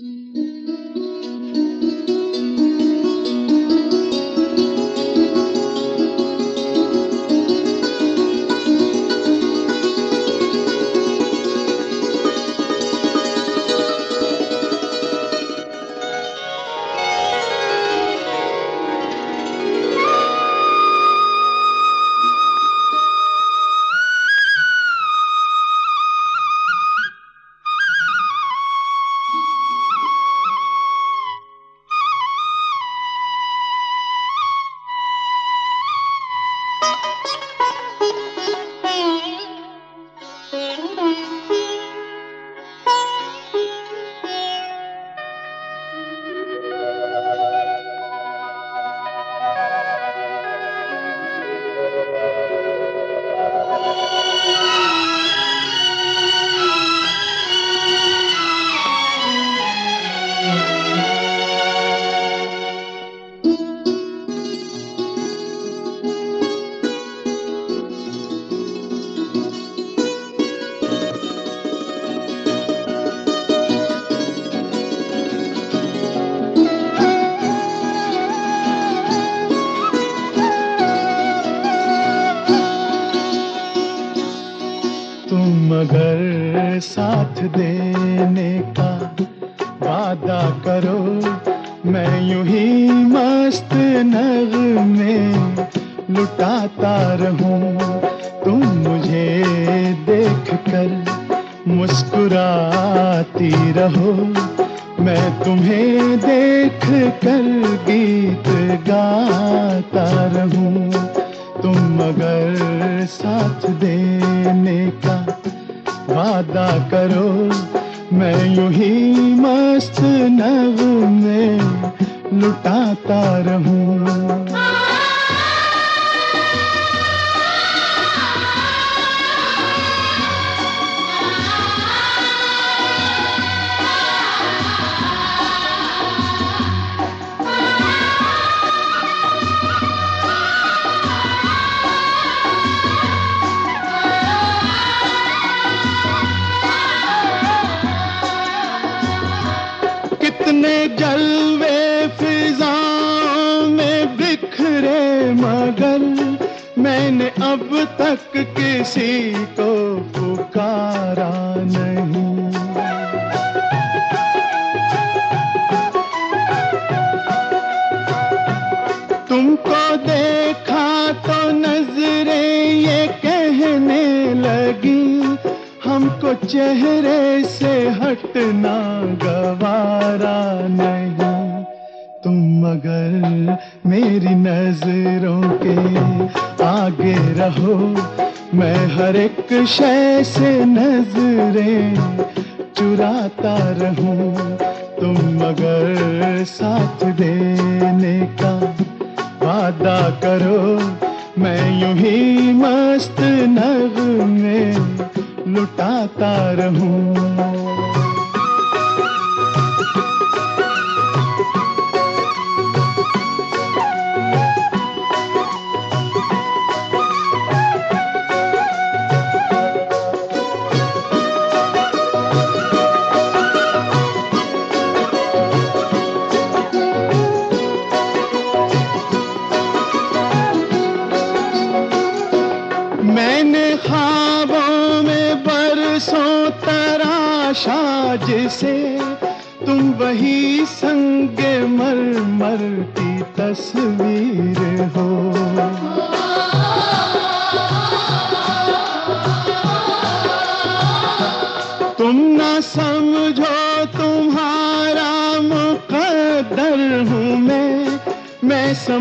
तुम मुस्कुराती रहो। मैं तुम्हें देख कर गीत गाता रहूँ। तुम अगर साथ देने का वादा करो। मैं यूँ ही मस्त नव में लुटाता रहूँ। कितने जलवे फिजाओं में बिखरे मगर मैंने अब तक किसी को पुकारा नहीं। हमको चेहरे से हटना गवारा नहीं। तुम मगर मेरी नज़रों के आगे रहो। मैं हर एक शय से नज़रें चुराता रहूँ। तुम मगर साथ देने का वादा करो। मैं यूँ ही मस्त नग में लुटाता रहूँ।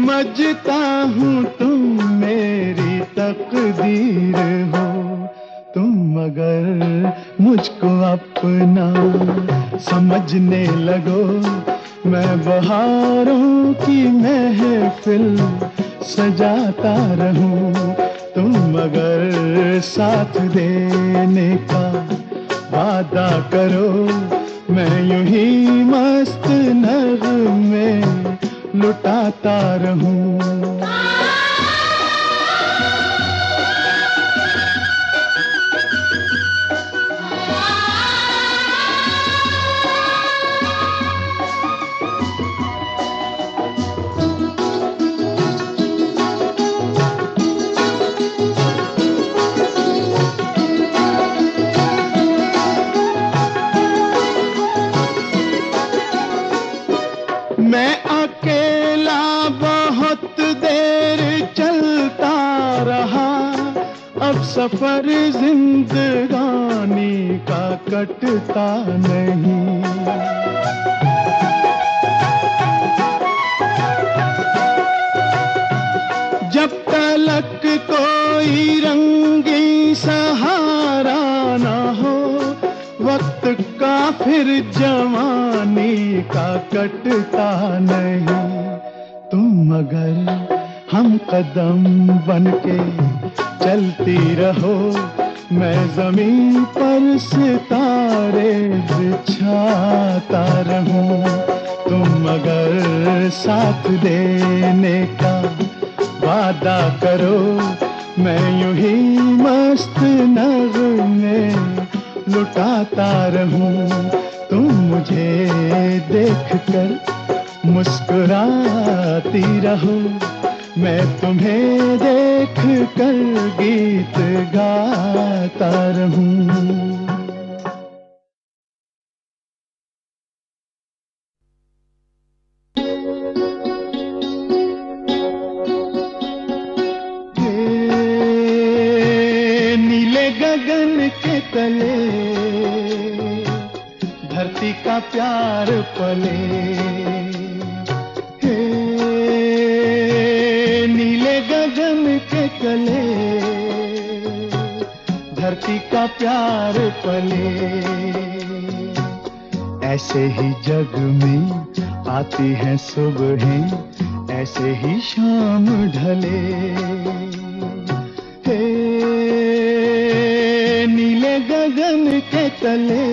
समझता हूँ तुम मेरी तकदीर हो। तुम मगर मुझको अपना समझने लगो। मैं बहारों की महफिल सजाता रहूँ। तुम मगर साथ देने का कटता नहीं अगर साथ कले धरती का प्यार पले। ऐसे ही जग में आती है सुबह, ऐसे ही शाम ढले। हे, नीले गगन के तले,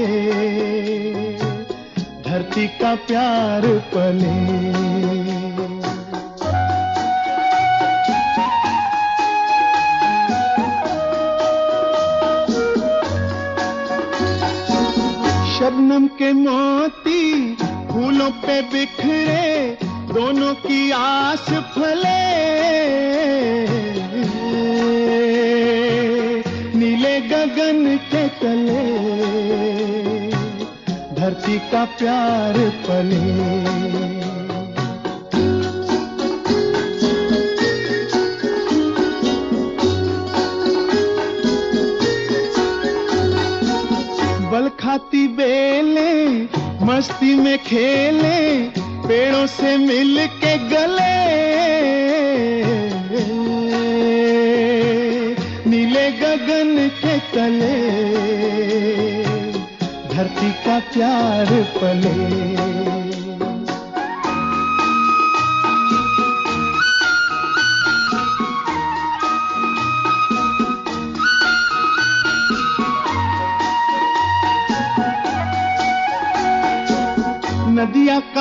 धरती का प्यार पले। शबनम के मोती फूलों पे बिखरे, दोनों की आस फले। नीले गगन के तले, धरती का प्यार पले। बेले, मस्ती में खेले, पेड़ों से मिल के गले। नीले गगन के तले, धरती का प्यार पले।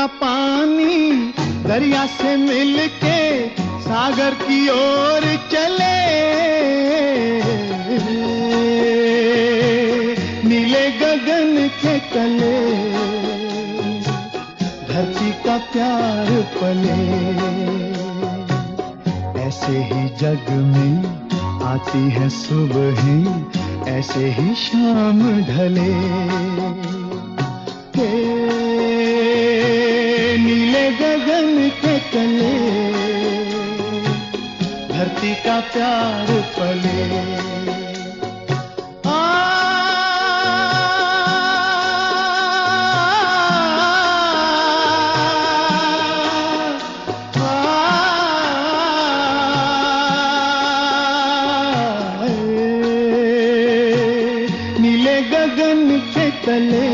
का पानी दरिया से मिलके सागर की ओर चले। नीले गगन के तले, धरती का प्यार पले। ऐसे ही जग में आती है सुबह, ऐसे ही शाम ढले। तले धरती का प्यार पले। तले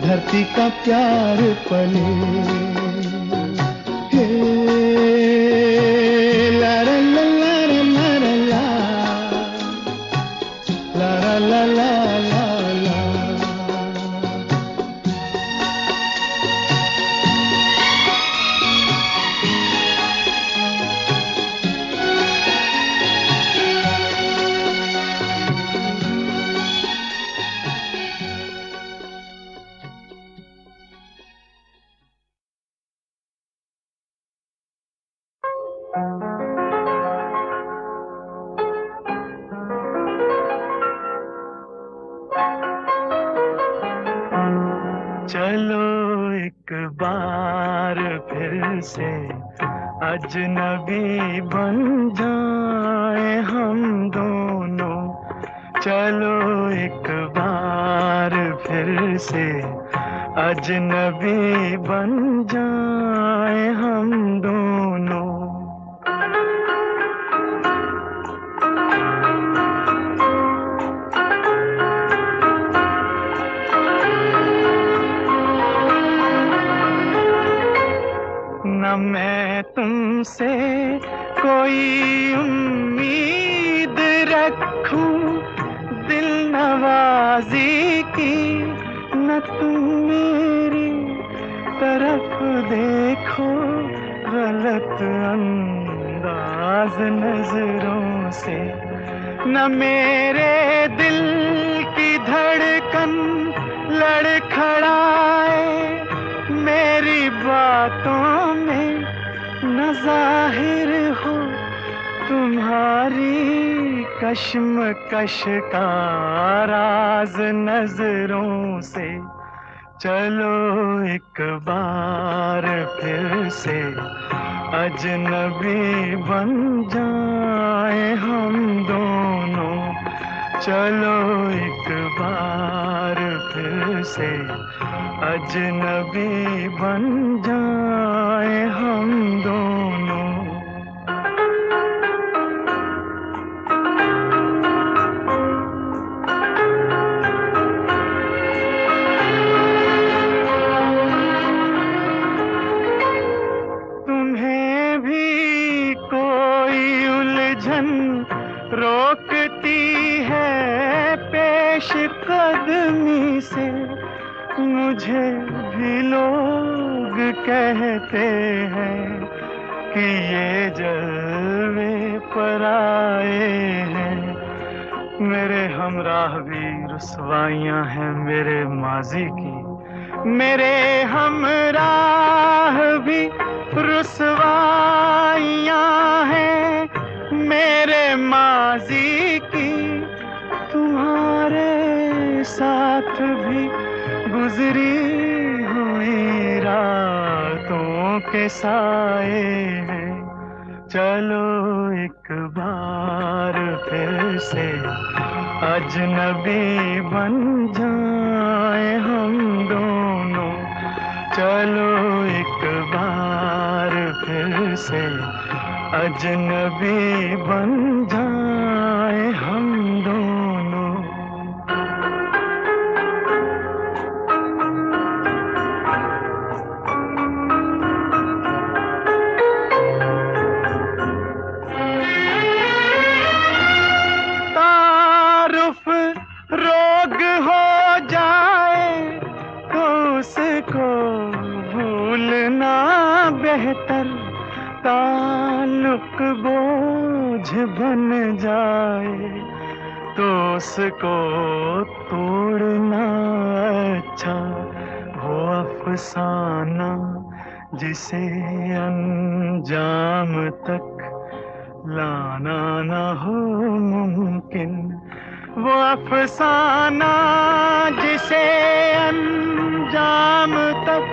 धरती का प्यार पले। चलो एक बार फिर से अजनबी बन जाए हम दोनों। चलो एक बार फिर से अजनबी बन जाए। कश का राज नज़रों से। चलो एक बार फिर से। अजनबी बन जाए हम दोनों। चलो एक बार फिर से। अजनबी बन अजनबी बन जाए हम दोनों। चलो एक बार फिर से अजनबी बन जाए तो उसको तोड़ना अच्छा वो अफसाना जिसे अंजाम तक लाना ना हो मुमकिन, वो अफसाना जिसे अंजाम तक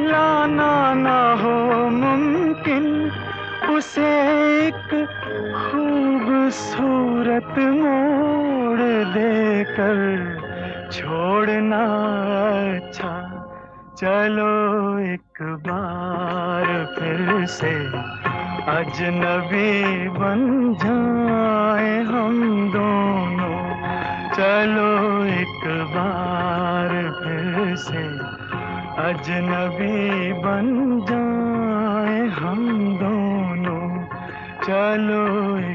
लाना ना हो मुमकिन। उसे एक खूबसूरत मोड़ देकर छोड़ना अच्छा। चलो एक बार फिर से अजनबी बन जाए हम दोनों। चलो एक बार फिर से अजनबी बन जाए हम दोनों। चलो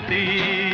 देश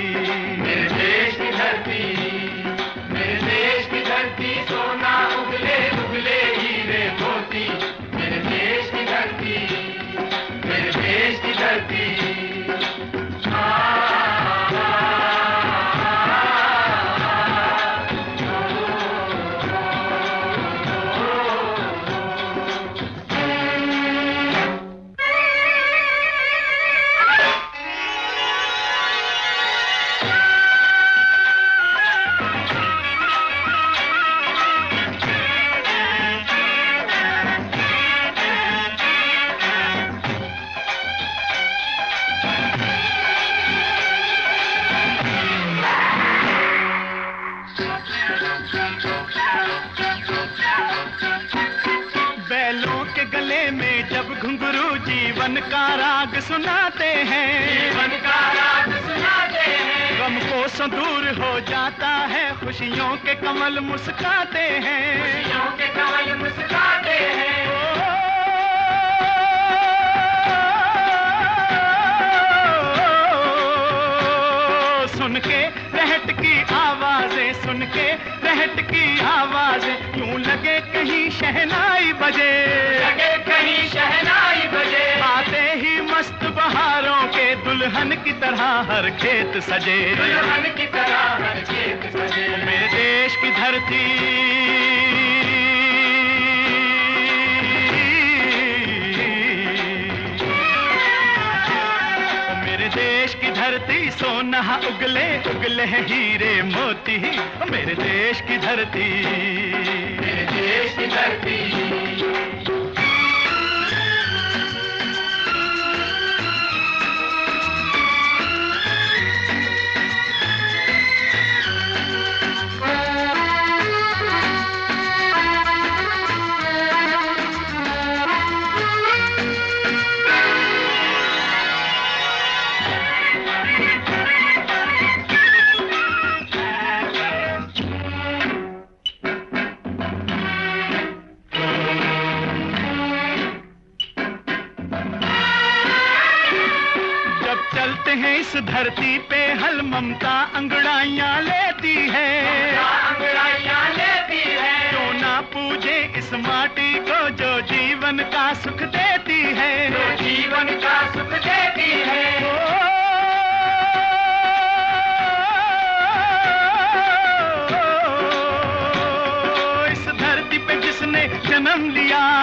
रहट की आवाज़ यूँ लगे कहीं शहनाई बजे। लगे कहीं शहनाई बजे। आते ही मस्त बहारों के दुल्हन की तरह हर खेत सजे। दुल्हन की तरह हर खेत सजे। मेरे देश की धरती धरती सोना उगले उगले हीरे मोती मेरे देश की धरती। मेरे देश की धरती। इस धरती पे हल ममता अंगड़ाइयाँ लेती है। अंगड़ाइयाँ लेती है। क्यों ना पूजे इस माटी को जो जीवन का सुख देती है। जो जीवन का सुख देती है। ओ, इस धरती पे जिसने जन्म लिया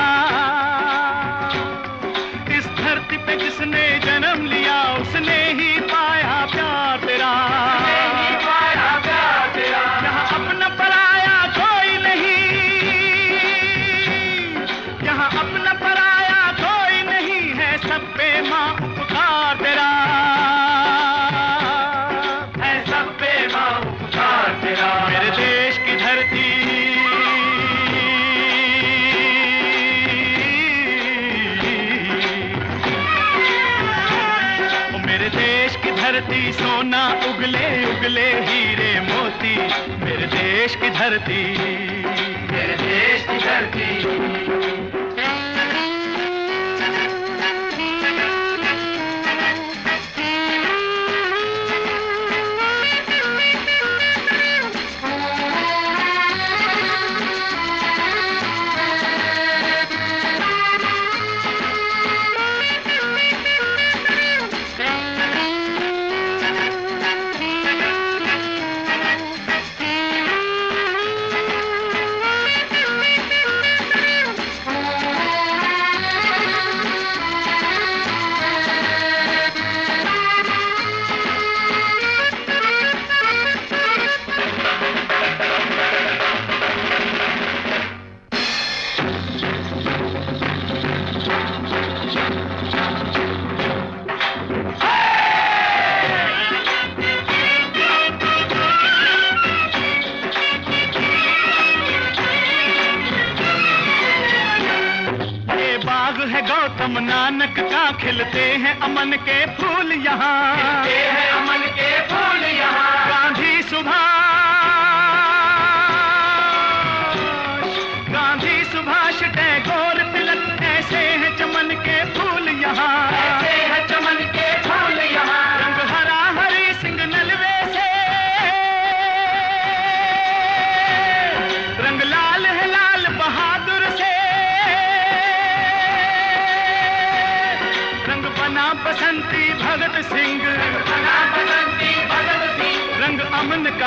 देश की धरती। मेरे देश की धरती। गौतम नानक का खिलते हैं अमन के फूल यहाँ। अमन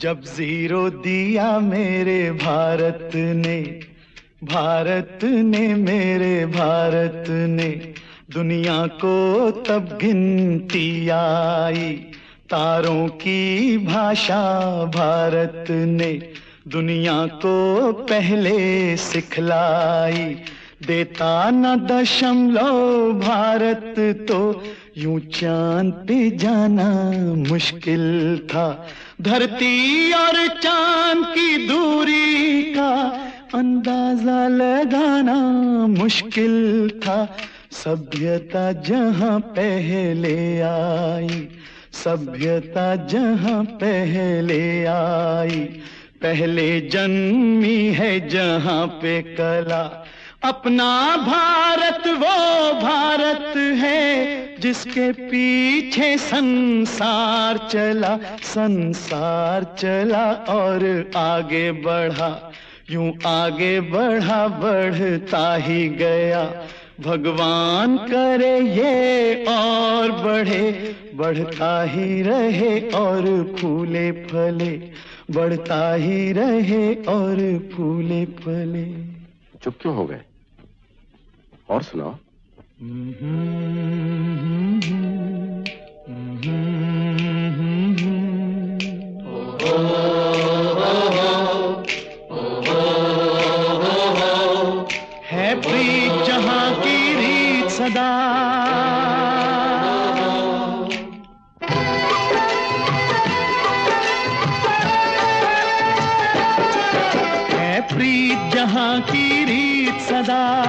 जब ज़ीरो दिया मेरे भारत ने भारत ने मेरे भारत ने, दुनिया को तब गिनती आई। तारों की भाषा भारत ने, दुनिया को पहले सिखलाई। देता न दशमलव भारत तो यूँ चाँद पे जाना मुश्किल था। धरती और चाँद की दूरी का अंदाज़ा लगाना मुश्किल था। सभ्यता जहाँ पहले आई, सभ्यता जहाँ पहले आई। पहले जन्मी है जहाँ पे कला अपना भारत, वो भारत है जिसके पीछे संसार चला संसार चला और आगे बढ़ा, यूँ आगे बढ़ा, बढ़ता ही गया। भगवान करे ये और बढ़े, बढ़ता ही रहे और फूले फले, बढ़ता ही रहे और फूले फले। चुप क्यों हो गए? और सुनाओ। है प्रीत जहाँ की रीत सदा। है प्रीत जहाँ की रीत सदा।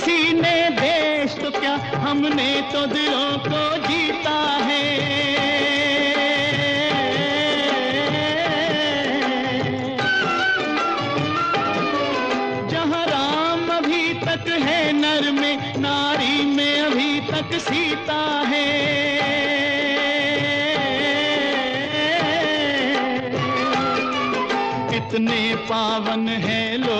किसी ने देश तो क्या हमने तो दिलों को जीता है? जहाँ राम अभी तक है, नर में, नारी में अभी तक सीता है। इतने पावन है लोग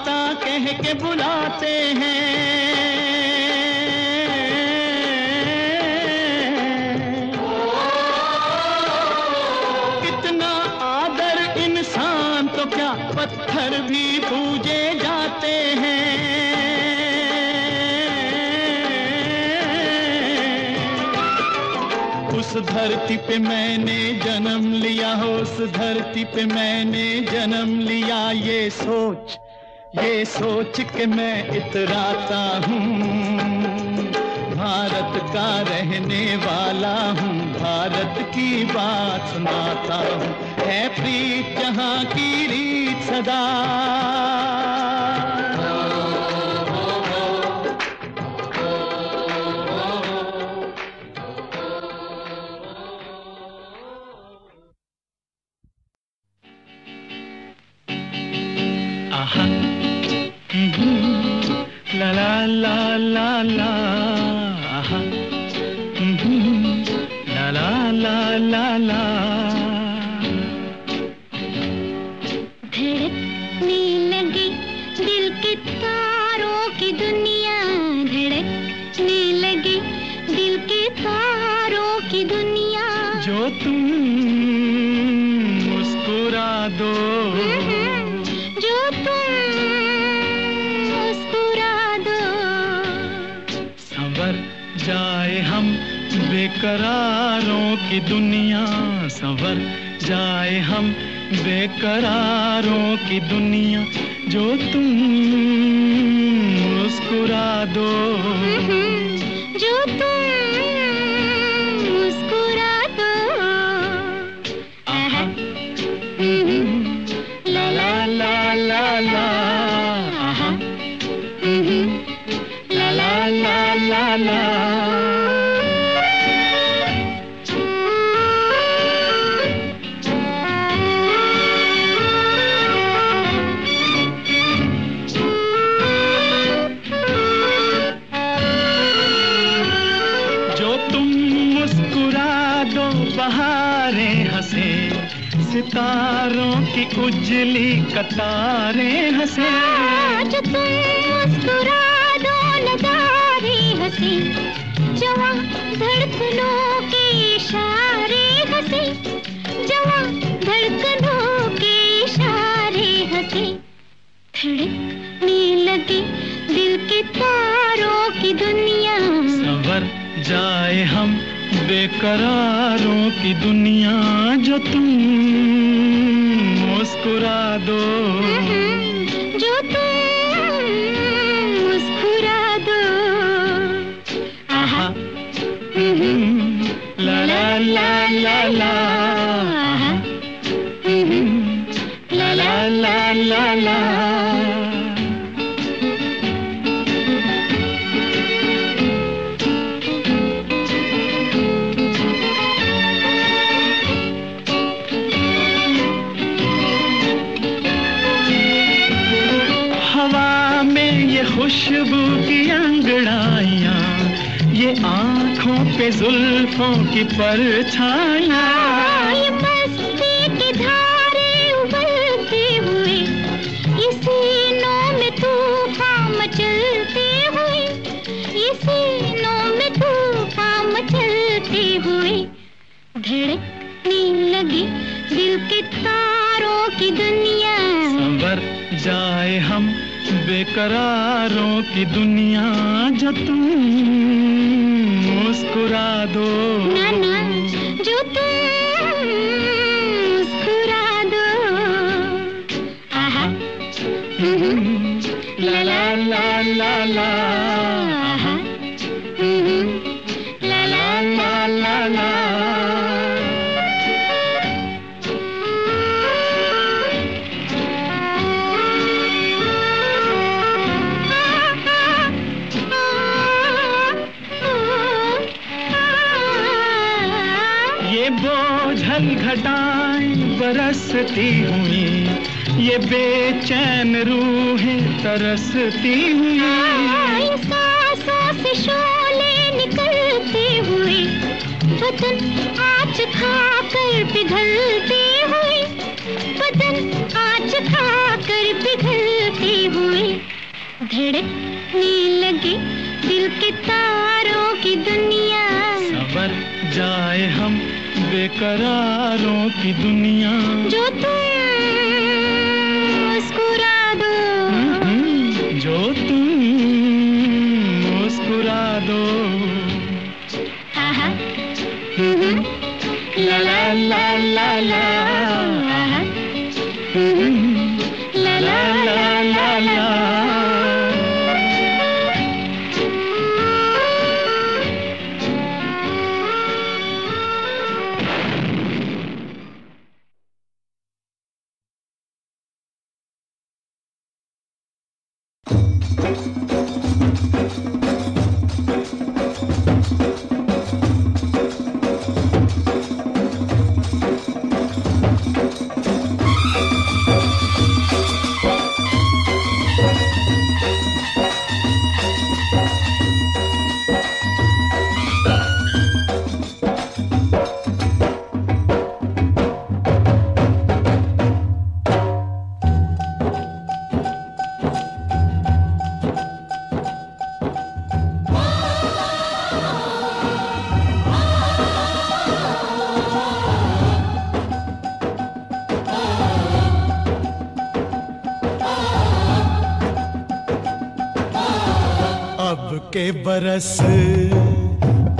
माता कह के बुलाते हैं। कितना आदर इंसान तो क्या पत्थर भी पूजे जाते हैं। उस धरती पे मैंने जन्म लिया, उस धरती पे मैंने जन्म लिया, ये सोच ये सोच के मैं इतराता हूँ। भारत का रहने वाला हूँ। भारत की बात सुनाता हूँ। है प्रीत जहाँ की रीत सदा। आहा। ला ला की दुनिया संवर जाए हम बेकरारों की दुनिया जो तुम मुस्कुरा दो। हँसी जवा धड़कनों के इशारे हँसी जवा धड़कनों के इशारे हँसी। धड़कने लगी दिल के तारों की दुनिया। संवर जाए हम बेकरारों की दुनिया जो तुम मुस्कुरा दो। ला जुल्फों की परछाइयाँ ये मस्ती की धारे उबलते हुए ये सीनों में तूफ़ान मचलते हुए ये सीनों में तूफ़ान मचलते हुए। धड़कने लगी दिल के तारों की दुनिया। संवर जाए हम बेकरारों की दुनिया जो तुम मुस्कुरा दो। ना ना जो मुस्कुरा दो। आहा। हम्म, हम्म, हम्म। ला ला ला ला। ला। बरसती हुई ये बेचैन रूहें तरसती हुई। सांसों से शोले निकलते हुए बदन आज खाकर पिघलते हुए बदन आज खाकर पिघलते हुए धड़कने लगे दिल के तारों की दुनिया। सबर जाए हम बेकरारों की दुनिया। जो तुम मुस्कुरा दो। हम्म, जो तुम मुस्कुरा दो। आहा, हम्म, ला ला ला ला ला। बरस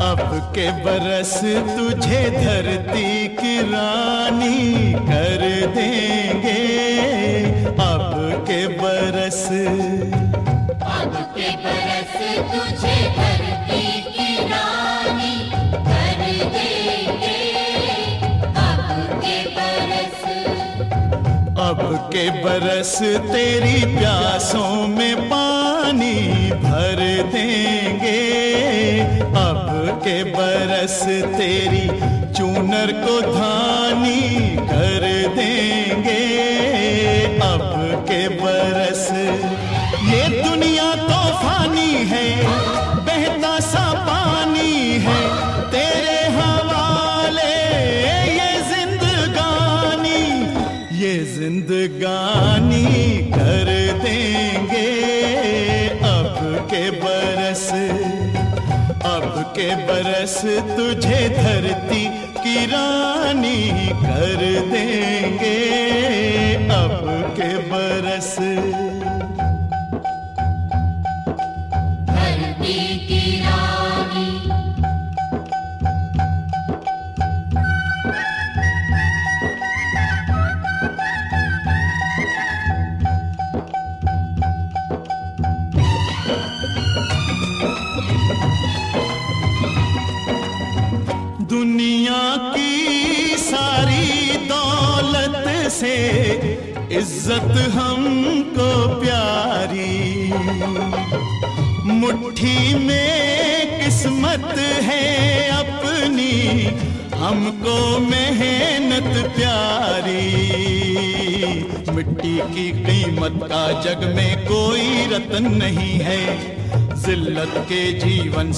अब के बरस तुझे धरती की रानी कर देंगे। अब के बरस अब के बरस तुझे धरती की रानी कर देंगे। अब के बरस अब के बरस तेरी प्यासों में पानी भर देंगे। अब के बरस तेरी चूनर को धानी कर देंगे। अब के बरस ये दुनिया तो फानी है, बहता सा पानी है, तेरे हवाले ये जिंदगानी ये जिंदगानी कर देंगे। अब के बरस के बरस तुझे धरती की रानी कर देंगे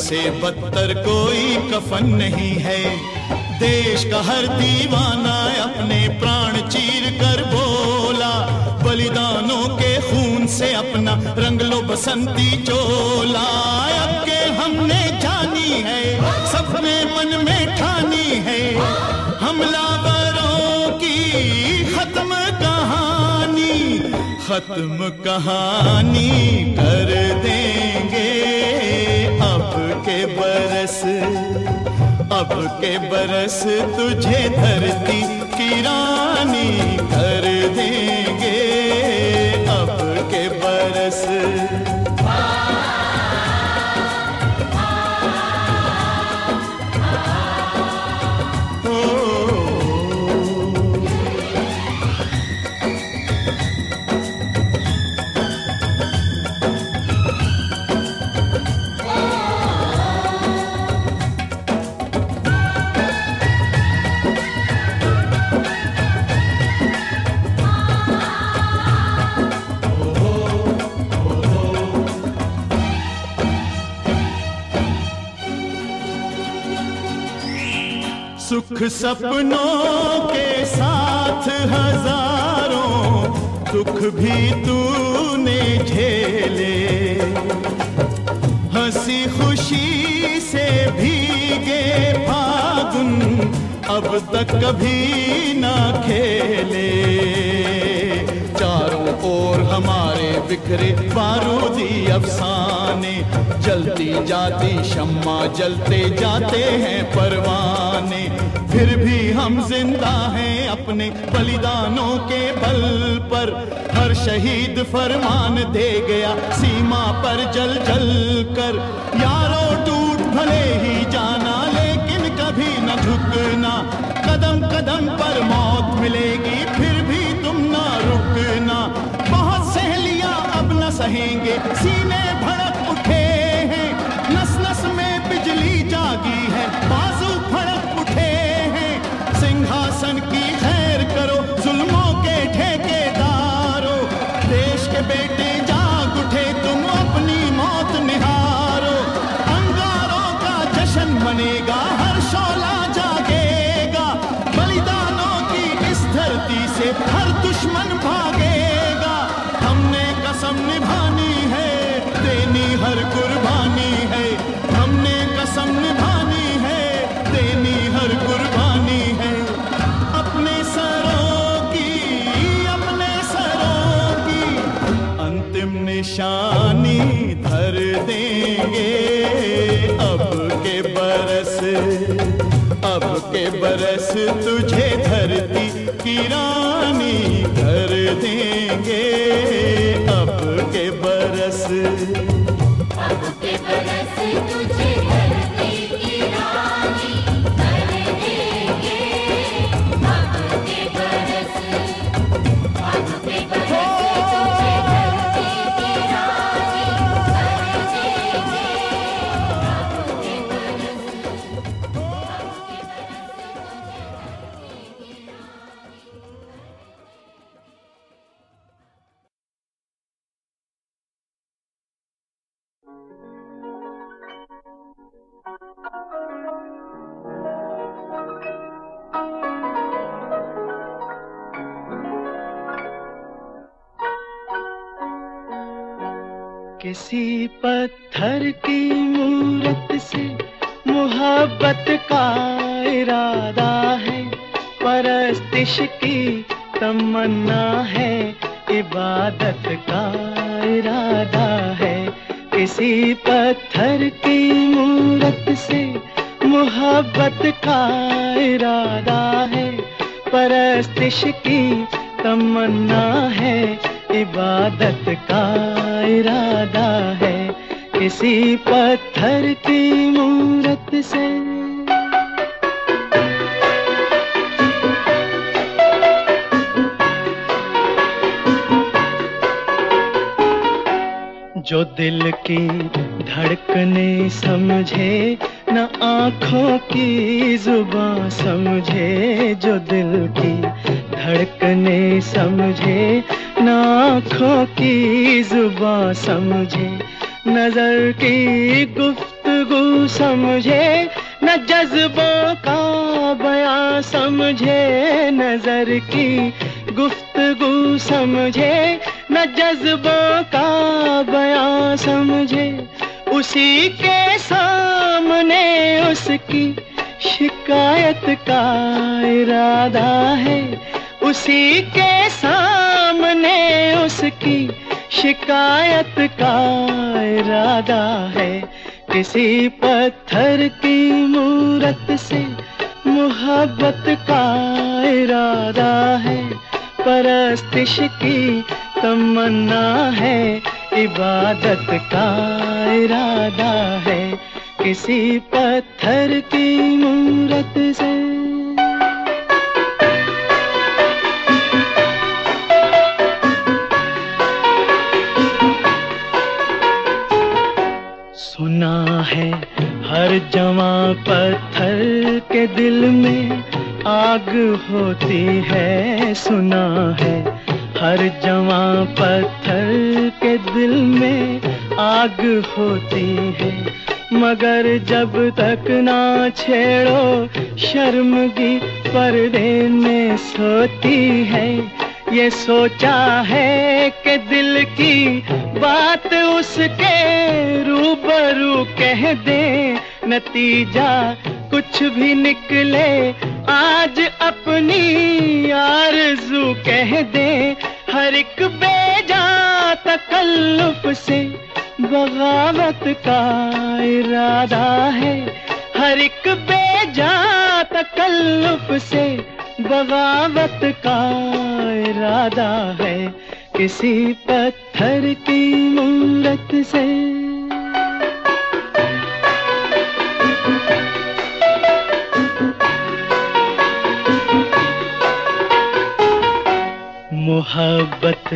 जीवन से बदतर कोई कफन नहीं है। देश का हर दीवाना अपने प्राण चीर कर बोला। बलिदानों के खून से अपना रंग लो बसंती चोला। अब के हमने जानी है सबने मन में ठानी है। हमलावरों की खत्म कहानी खत्म कहानी कर देंगे। के बरस अब के बरस तुझे धरती की रानी। सुख सपनों के साथ हज़ारों दुख भी तूने झेले। हँसी खुशी से भीगे फागुन अब तक कभी ना खेले। चारों ओर हमारे बिखरे बारूदी अफसाने, जलती जाती शम्मा जलते जाते हैं परवाने। फिर भी हम ज़िंदा हैं अपने बलिदानों के बल पर। हर शहीद फरमान दे गया, सीमा पर जल जल कर। यारों टूट भले ही जाना, लेकिन कभी न झुकना। कदम कदम पर मौत मिलेगी, फिर भी तुम ना रुकना। बहुत सहेलियाँ अब न सहेंगे, सीने मनेगा हर शोला। तुझे धरती की रानी कर देंगे अब के बरस। पत्थर की मूरत से मोहब्बत का इरादा है। परस्तिश की तमन्ना है, इबादत का इरादा है। किसी पत्थर की मूरत से जो दिल की धड़कने समझे, न आँखों की ज़ुबान समझे जो दिल की। धड़कने समझे, न आँखों की ज़ुबान समझे। नज़र की गुफ्तगू समझे, न जज्बों का बयां समझे। नज़र की गुफ्तगू समझे, न जज्बों का बयां समझे। उसी के सामने उसकी शिकायत का इरादा है। उसी के सामने उसकी शिकायत का इरादा है। किसी पत्थर की मूरत से मोहब्बत का इरादा है। परस्तिश की तमन्ना है, इबादत का इरादा है, किसी पत्थर की मूरत से। सुना है हर जवा पत्थर के दिल में आग होती है, सुना है हर जवा पत्थर के दिल में आग होती है। मगर जब तक ना छेड़ो, शर्मगी पर्दे में सोती है। ये सोचा है कि दिल की बात उसके रूबरू कह दे। नतीजा कुछ भी निकले, आज अपनी आरज़ू कह दे। हर एक बेजा तकल्लुफ से बगावत का इरादा है। हर एक बेजा तकल्लुफ से बगावत का इरादा है। किसी पत्थर की मूरत से मोहब्बत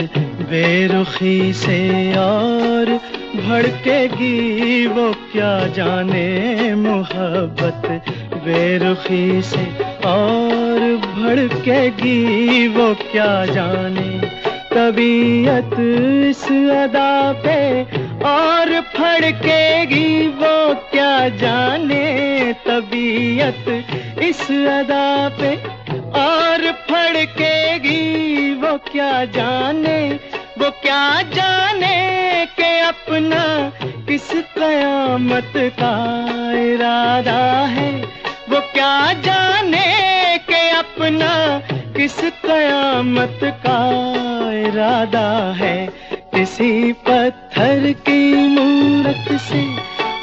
बेरुखी से और भड़केगी वो क्या जाने मोहब्बत बेरुखी से और भड़केगी वो क्या जाने तबीयत इस अदा पे और फड़केगी वो क्या जाने तबीयत इस अदा पे और फड़केगी वो क्या जाने, वो क्या जाने के अपना किस कयामत का इरादा है, वो क्या जाने के अपना किस कयामत का इरादा है? किसी पत्थर की मूरत से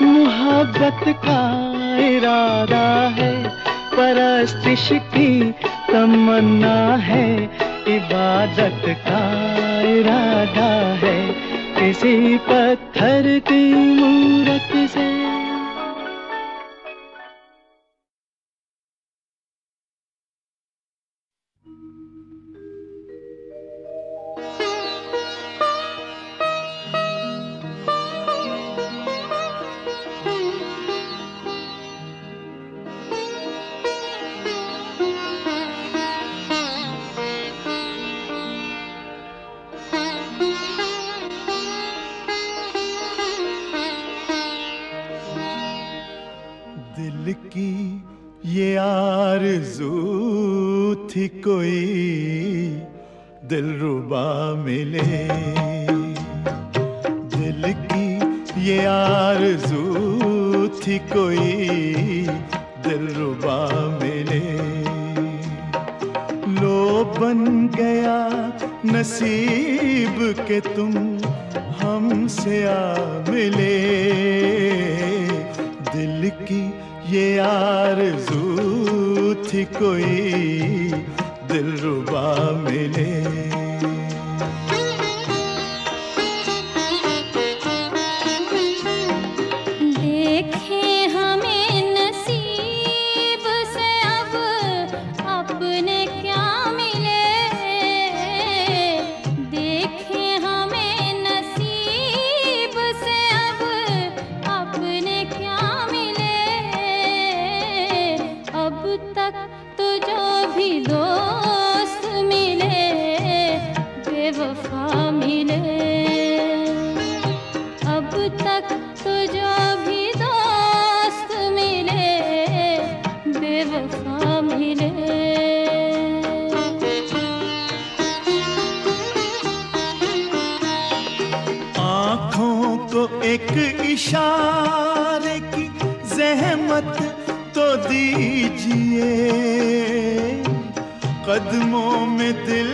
मोहब्बत का इरादा है। परस्तिश की तमन्ना है, इबादत का इरादा है। किसी पत्थर की मूरत से की ये आरज़ू थी कोई दिल रुबा मिले। दिल की ये आरज़ू थी कोई दिल रुबा मिले। लो बन गया नसीब के तुम हमसे आ मिले। दिल की ये आरज़ू थी कोई दिल रुबा मिले। कदमों में दिल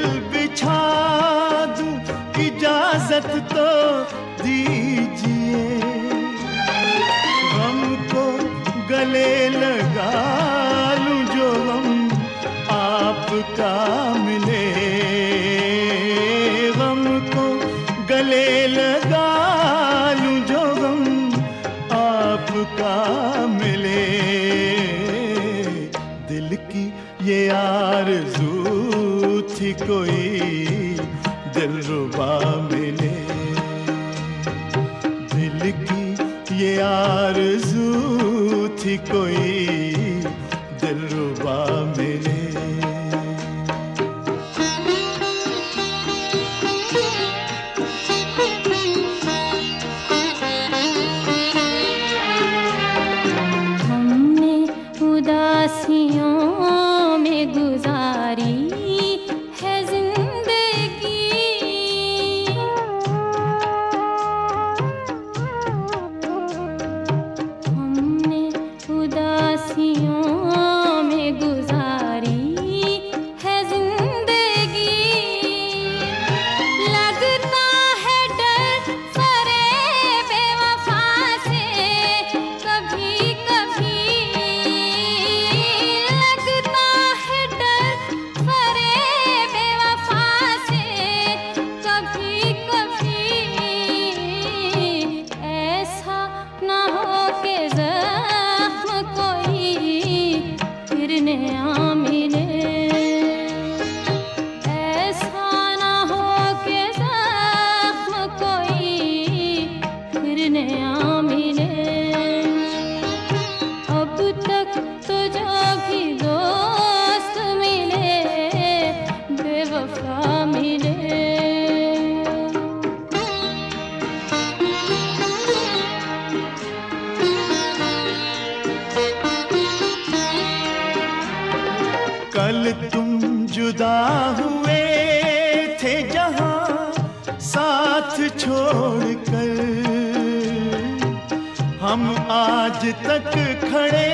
खड़े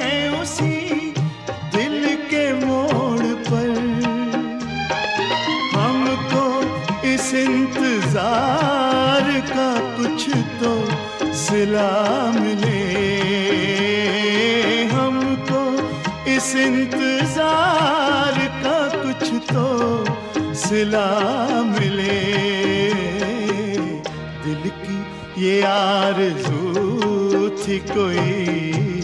हैं उसी दिल के मोड़ पर। हमको इस इंतज़ार का कुछ तो सिला मिले। हमको इस इंतज़ार का कुछ तो सिला मिले। दिल की ये आरज़ू कोई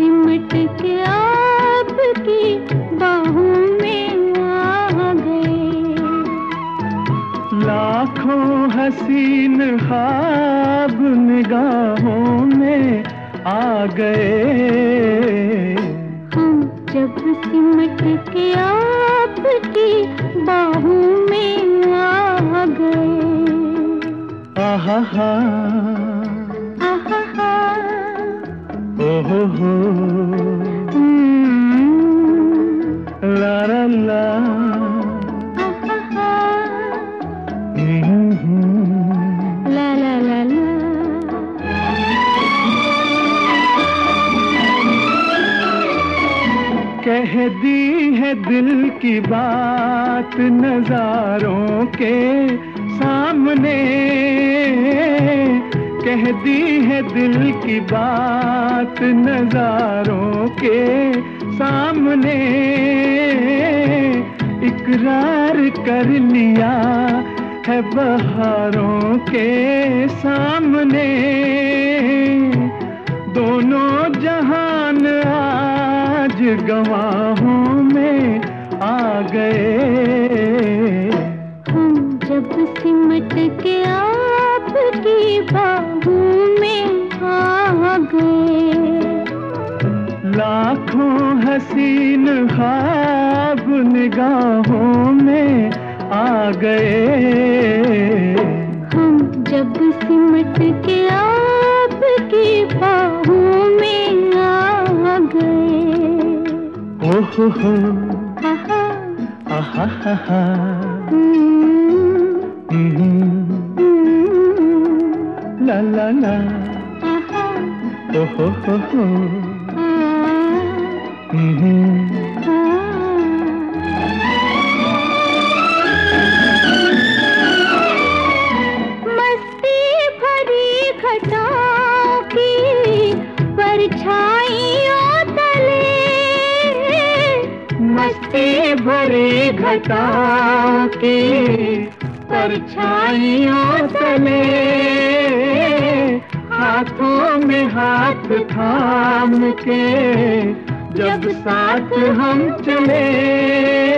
सिमट के आपकी बाहों में आ गए। लाखों हसीन खाब निगाहों में आ गए। हम जब सिमट के आपकी बाहों में आ गए। आहा हा। कह दी है दिल की बात नजारों के सामने। कह दी है दिल की बात नजारों के सामने। इकरार कर लिया है बहारों के सामने। दोनों जहान आज गवाहों में आ गए। हम जब सिमट के आपकी बाहों में आ गए। लाखों हसीन ख्वाब निगाहों में आ गए। हम जब सिमट के आपकी बाहों में आ गए। ओ हो हो। आहा, आहा हा हा। हम्म, ओ हो हो हो। हम्म। मस्ती भरी की परछाइयों तले। मस्ती की थाम के जब साथ हम चले।